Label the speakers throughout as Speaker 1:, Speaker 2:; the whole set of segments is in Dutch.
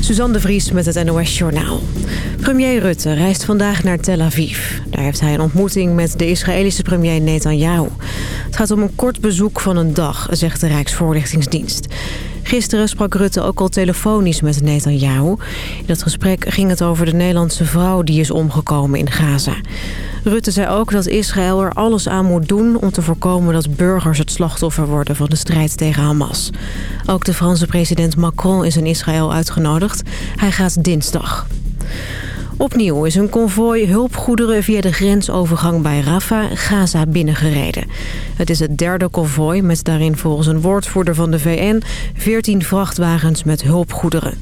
Speaker 1: Suzanne de Vries met het NOS Journaal. Premier Rutte reist vandaag naar Tel Aviv. Daar heeft hij een ontmoeting met de Israëlische premier Netanyahu. Het gaat om een kort bezoek van een dag, zegt de Rijksvoorlichtingsdienst. Gisteren sprak Rutte ook al telefonisch met Netanyahu. In dat gesprek ging het over de Nederlandse vrouw die is omgekomen in Gaza. Rutte zei ook dat Israël er alles aan moet doen om te voorkomen dat burgers het slachtoffer worden van de strijd tegen Hamas. Ook de Franse president Macron is in Israël uitgenodigd. Hij gaat dinsdag. Opnieuw is een konvooi hulpgoederen via de grensovergang bij Rafah Gaza binnengereden. Het is het derde konvooi met daarin volgens een woordvoerder van de VN 14 vrachtwagens met hulpgoederen.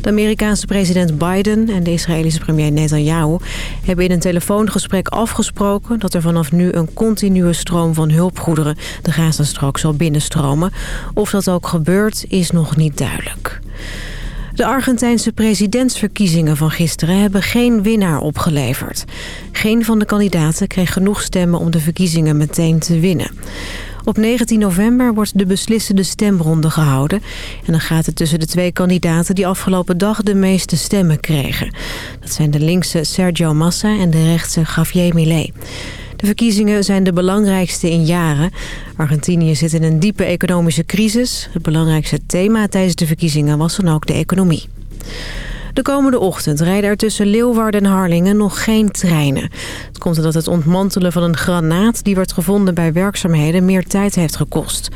Speaker 1: De Amerikaanse president Biden en de Israëlische premier Netanyahu hebben in een telefoongesprek afgesproken dat er vanaf nu een continue stroom van hulpgoederen de Gazastrook zal binnenstromen. Of dat ook gebeurt is nog niet duidelijk. De Argentijnse presidentsverkiezingen van gisteren hebben geen winnaar opgeleverd. Geen van de kandidaten kreeg genoeg stemmen om de verkiezingen meteen te winnen. Op 19 november wordt de beslissende stemronde gehouden. En dan gaat het tussen de twee kandidaten die afgelopen dag de meeste stemmen kregen. Dat zijn de linkse Sergio Massa en de rechtse Javier Milei. De verkiezingen zijn de belangrijkste in jaren. Argentinië zit in een diepe economische crisis. Het belangrijkste thema tijdens de verkiezingen was dan ook de economie. De komende ochtend rijden er tussen Leeuwarden en Harlingen nog geen treinen. Het komt omdat het ontmantelen van een granaat die werd gevonden bij werkzaamheden meer tijd heeft gekost.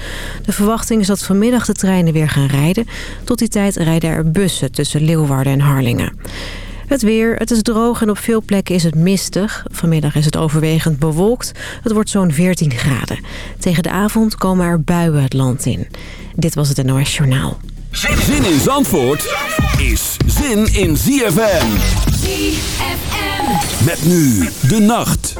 Speaker 1: De verwachting is dat vanmiddag de treinen weer gaan rijden. Tot die tijd rijden er bussen tussen Leeuwarden en Harlingen. Het weer, het is droog en op veel plekken is het mistig. Vanmiddag is het overwegend bewolkt. Het wordt zo'n 14 graden. Tegen de avond komen er buien het land in. Dit was het NOS Journaal.
Speaker 2: Zin in Zandvoort is zin in ZFM. ZFM. Met nu de nacht.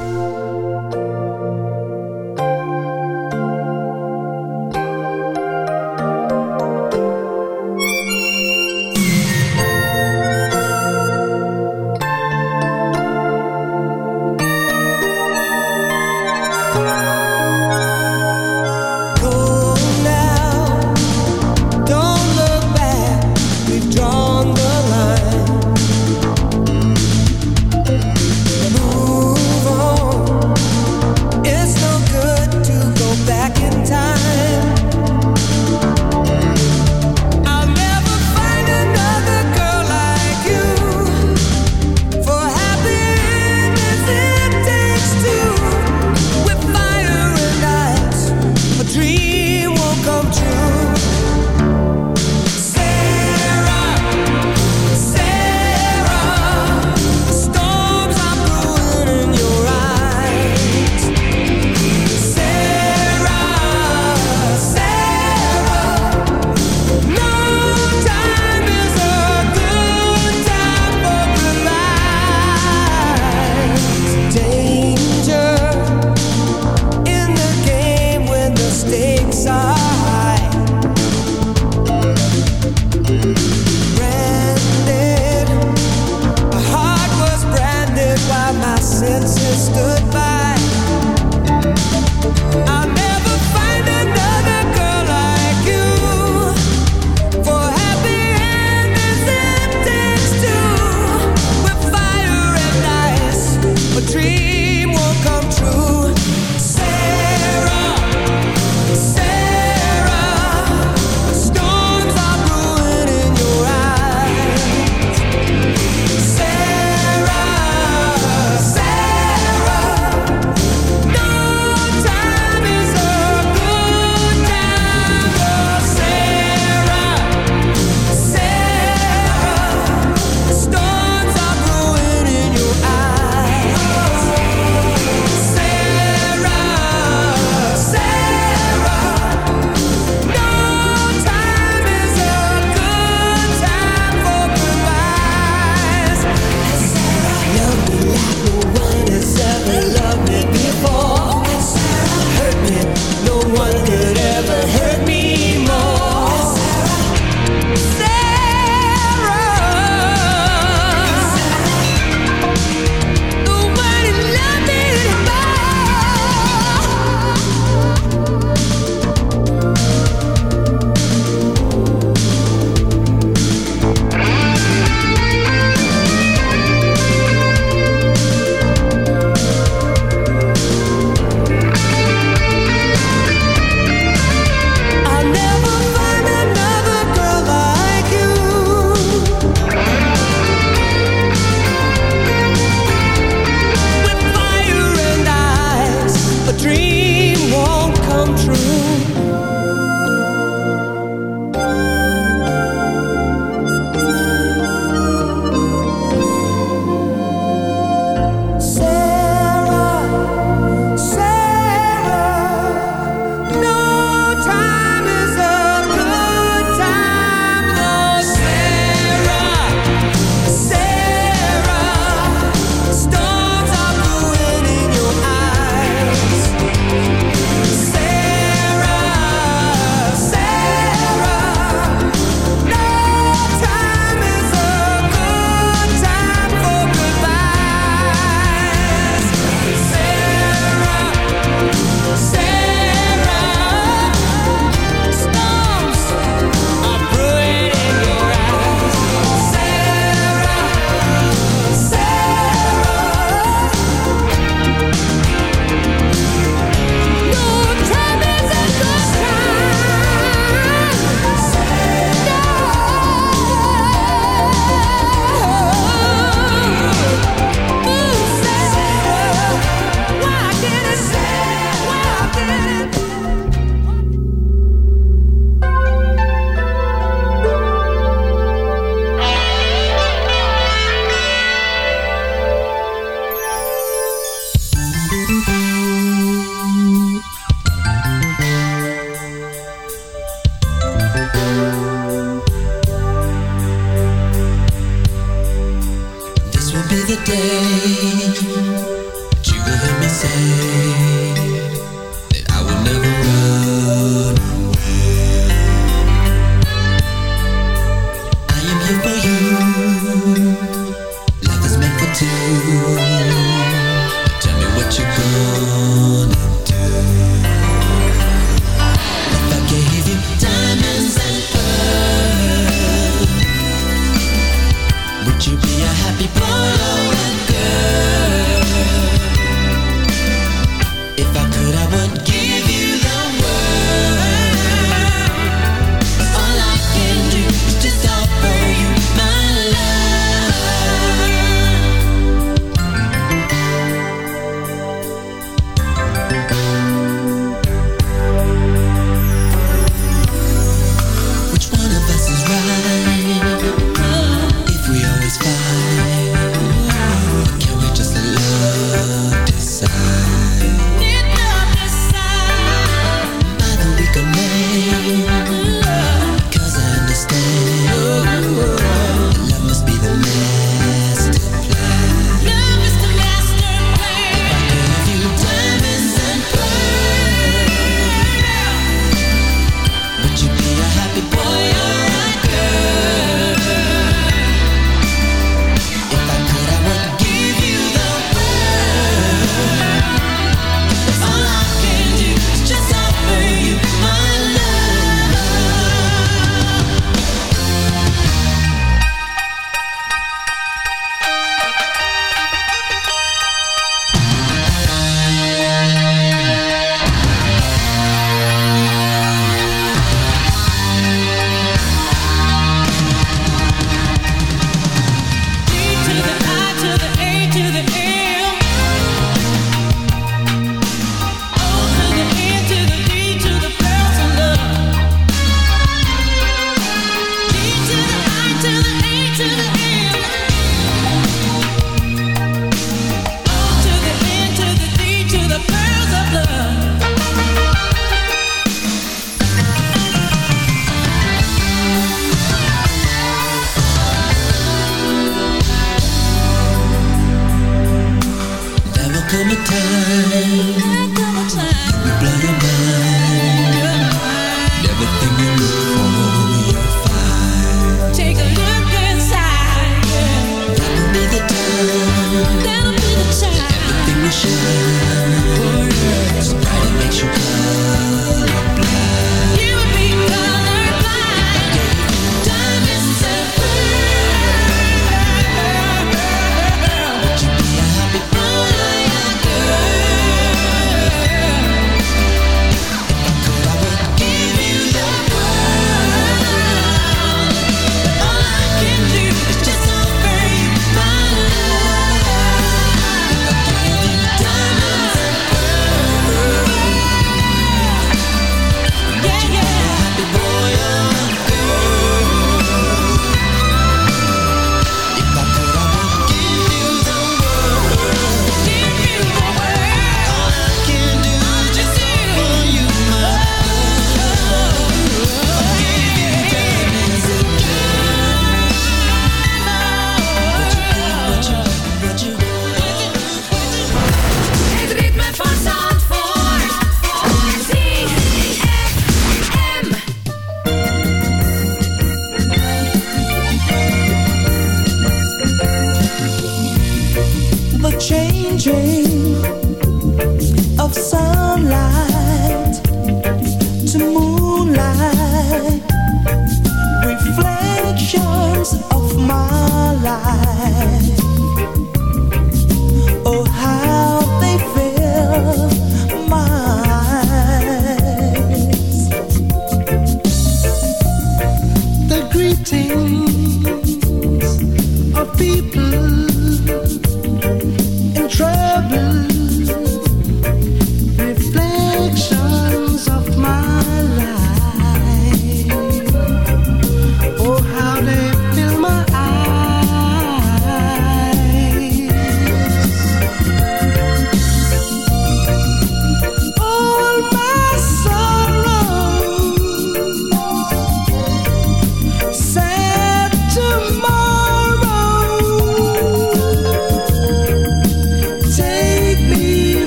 Speaker 3: A
Speaker 4: happy Polaroid girl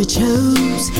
Speaker 4: you chose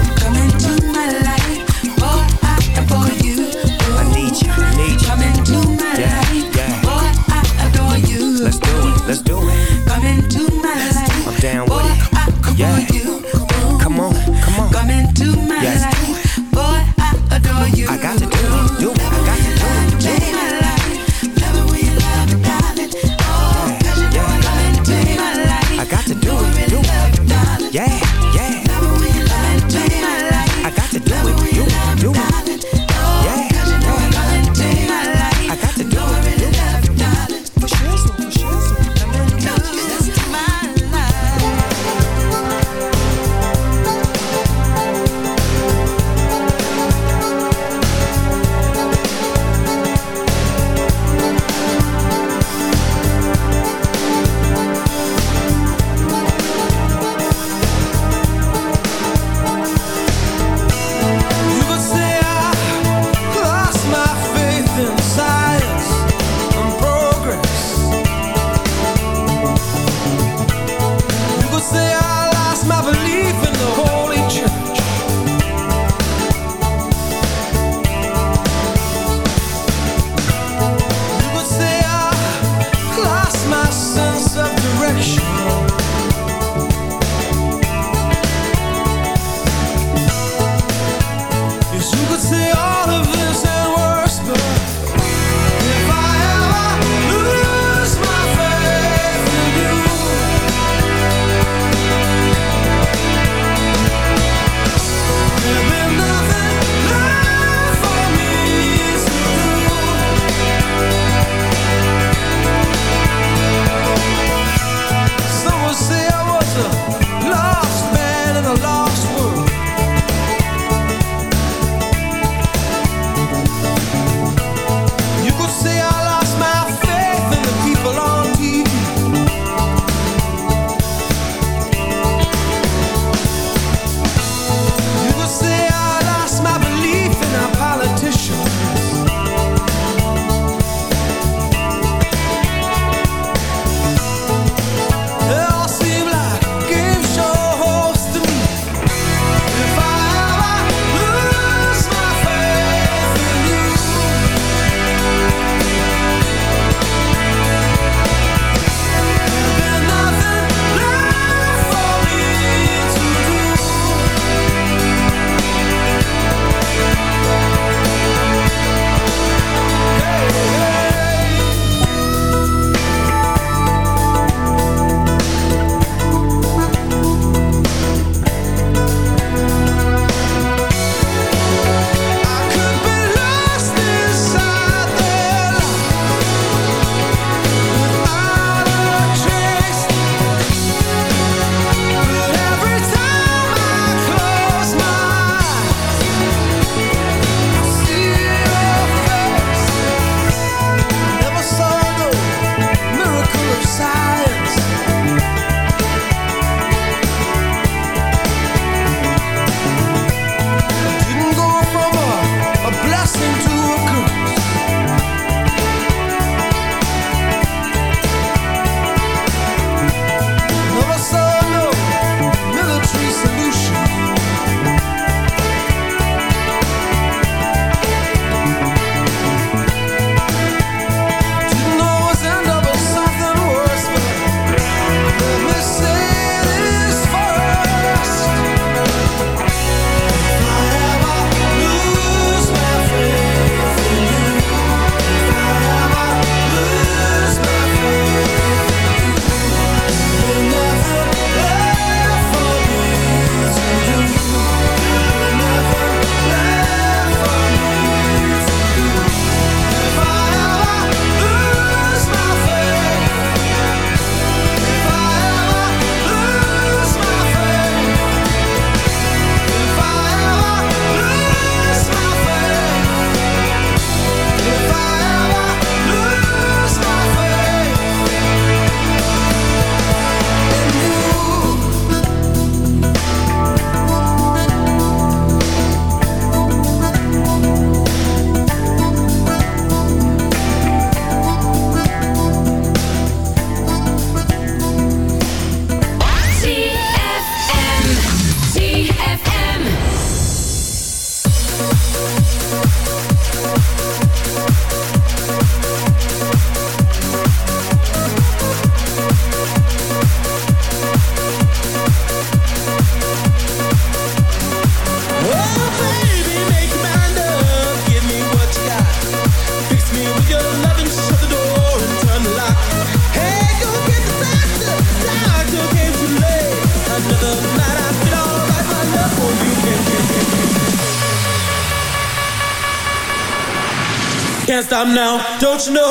Speaker 5: Don't you know?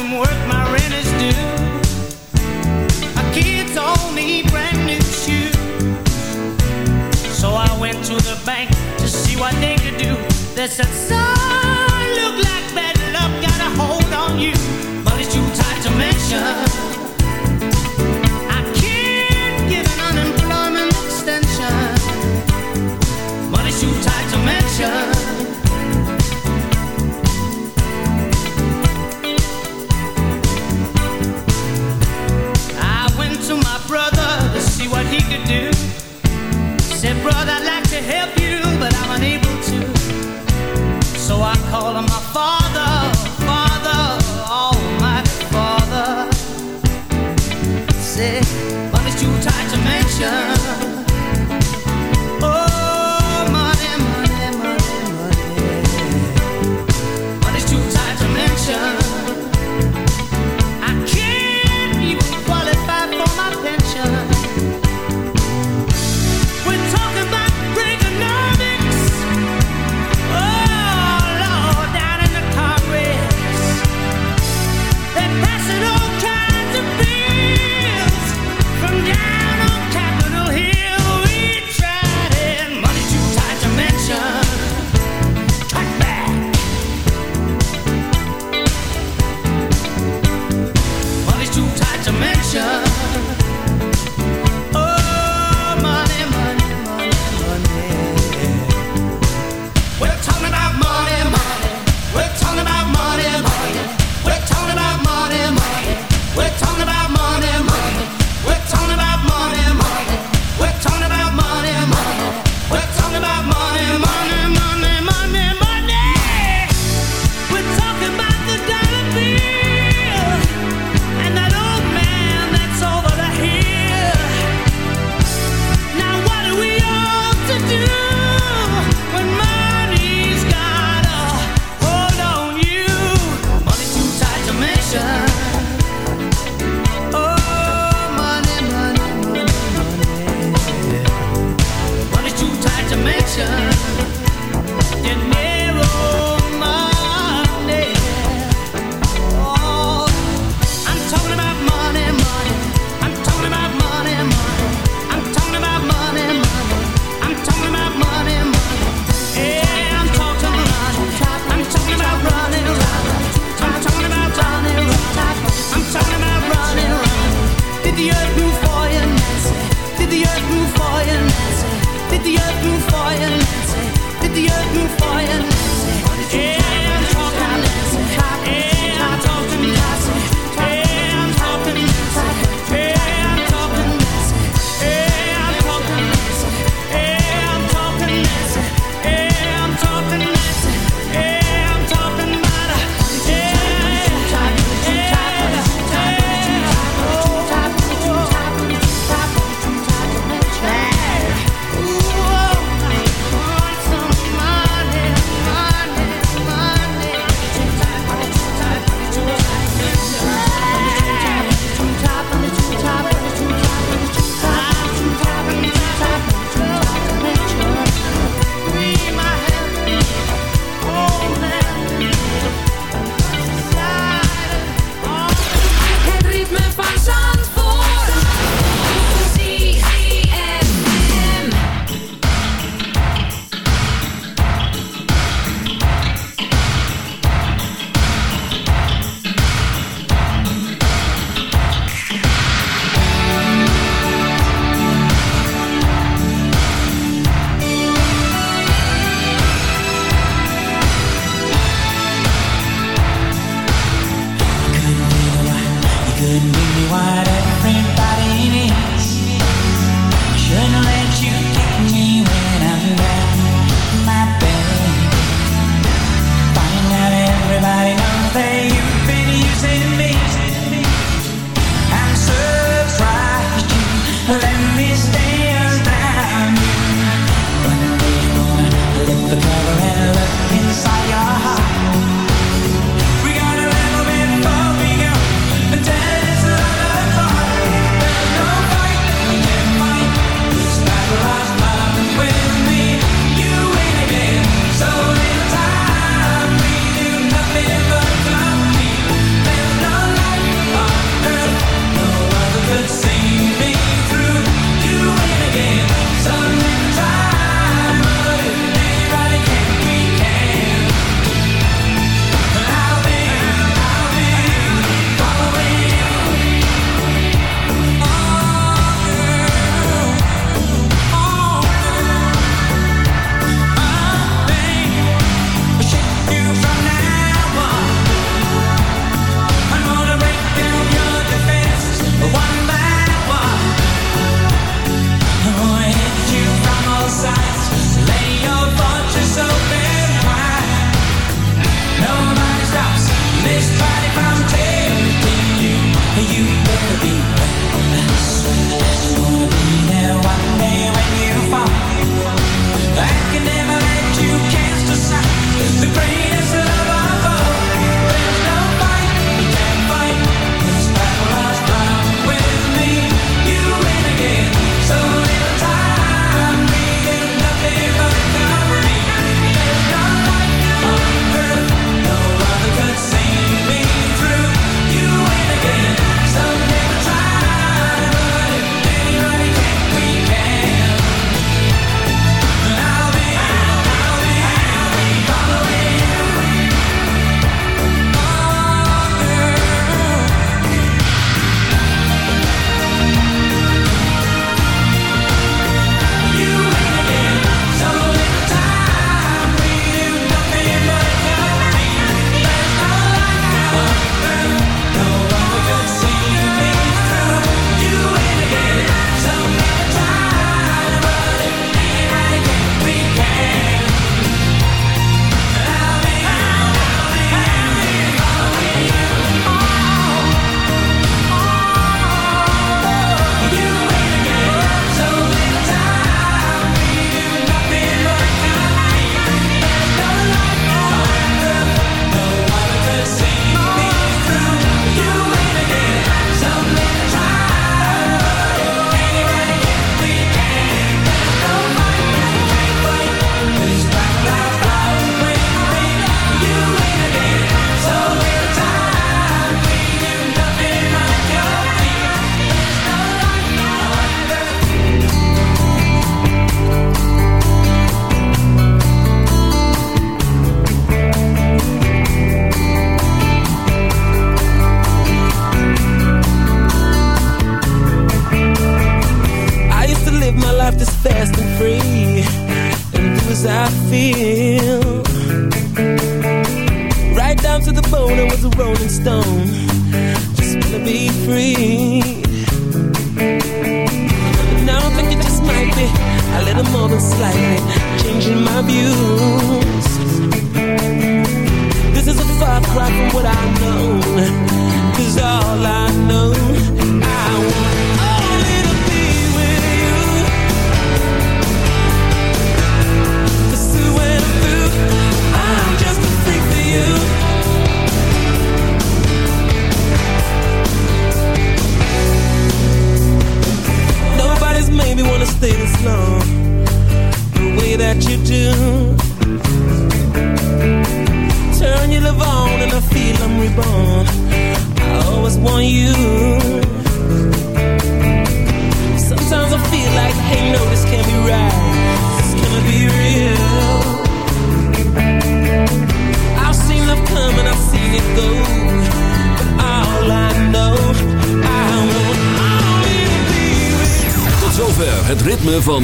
Speaker 3: From work, my rent is due. My kids all need brand new shoes. So I went to the bank to see what they could do. They said, son, look like bad luck got a hold on you. But it's too tight to mention.